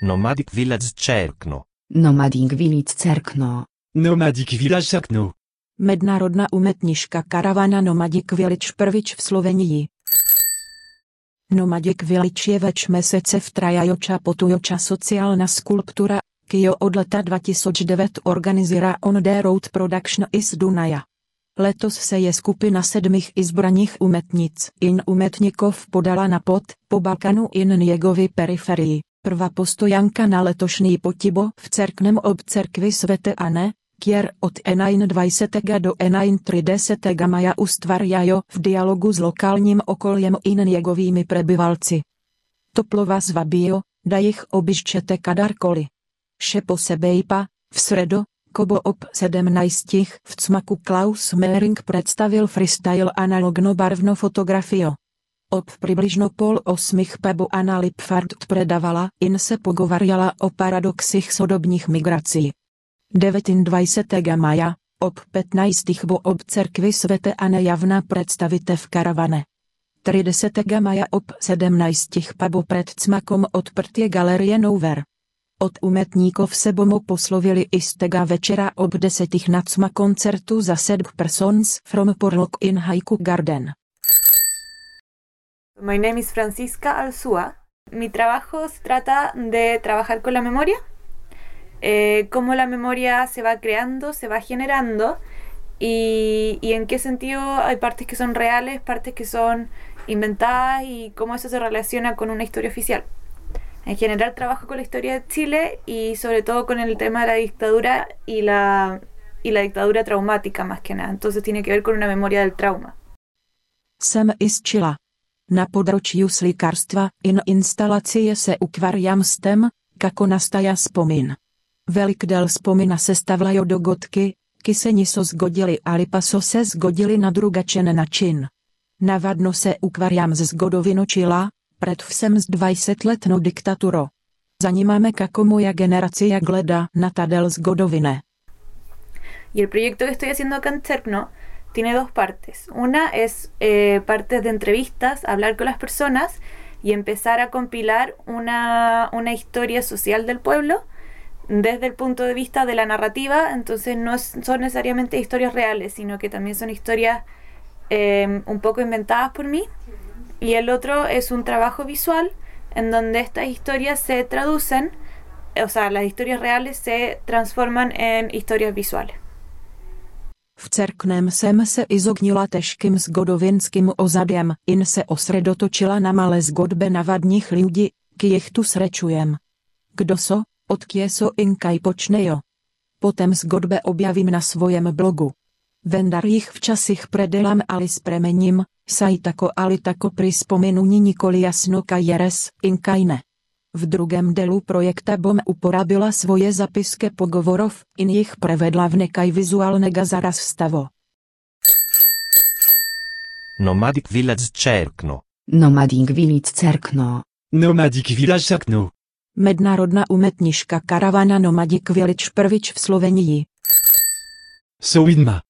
Nomadic Village Čerkno. Nomading Village Cerkno. Nomadic Village Cerkno. Mednárodná umetniška Karavana Nomadic Village Prvič v Slovenii. Nomadic Village je več mesece v trajajoča potujoča sociálna skulptura, kio od leta 2009 organizira On The Road Production is Dunaja. Letos se je skupina sedmých izbraných umetnic in umetnikov podala na pod po Balkanu in Niegovi periferii. Prva postojanka na letošní potibo v cerknem ob cerkvi svete Ane, kier od Enain 20. do Enain 30. maja ustvarjajo v dialogu s lokálním okoljem in Niegovými prebyvalci. Toplo vás vabio, da jich obyščete kadarkoli. Šepo sebejpa, v sredo, Kobo ob 17. v cmaku Klaus Mehring predstavil freestyle analogno barvno fotografio. Ob približno pol osmých Pebu Anna Lipfart predavala in se pogovarjala o paradoxích sodobních migrací. 29. maja, ob 15. bo ob cerkvi svete a nejavná predstavite v karavane. 30. maja ob 17. pabo pred cmakom odprtie galerie Nouver. Od umetníkov se bomo poslovili i z tega večera ob 10. na cma koncertu za sedm persons from Porlock in Haiku Garden. My name is Francisca Alzúa. Mi trabajo trata de trabajar con la memoria, eh, cómo la memoria se va creando, se va generando y, en qué sentido hay partes que son reales, partes que son inventadas y cómo eso se relaciona con una historia oficial. En general trabajo con la historia de Chile y sobre todo con el tema de la dictadura y la, dictadura traumática más que nada. Entonces tiene que ver con una memoria del trauma. Jsem i z Čila. Na področiu slikarstva in instalacie se ukvarjam s tem, kako nastaja spomin. Velik del spomina se stavlajo do gotky, ki se niso zgodili ali pa so se zgodili na drugačen način. Navadno se ukvarjam z zgodovino Čila, predvsem z 20 letnou diktaturo. Zanímáme kako moja generacija gleda na tadel zgodovine. Y el proyecto que estoy haciendo acá en Cerkno tiene dos partes. Una es eh, partes de entrevistas, hablar con las personas y empezar a compilar una, una historia social del pueblo desde el punto de vista de la narrativa. Entonces no son necesariamente historias reales, sino que también son historias eh, un poco inventadas por mí. Y el otro es un trabajo visual en donde estas historias se traducen, o sea, las historias reales se transforman en historias visuales. V Cerknem jsem se izognila težkým zgodovinským ozadiem, in se osredotočila na malé zgodbe navadních lidí, k jich tu srečujem. Kdo so, odkie so in kaj počnejo. Potom zgodbe objavím na svojem blogu. Vendar jich v časich predelam ali spremením, saj tako ali tako pri spomenuni nikoli jasno kaj jeres, in kaj ne. V drugém delu projekta bom uporabila svoje zapiske pogovorov, in jich prevedla v nekaj vizuálnega zaraz stavo. Nomadic Village Čerkno. Nomading Village Cerkno. Nomadic Village Cerkno. Mednárodná umetniška Karavana Nomadic Village Prvič v Slovenii. Souidma.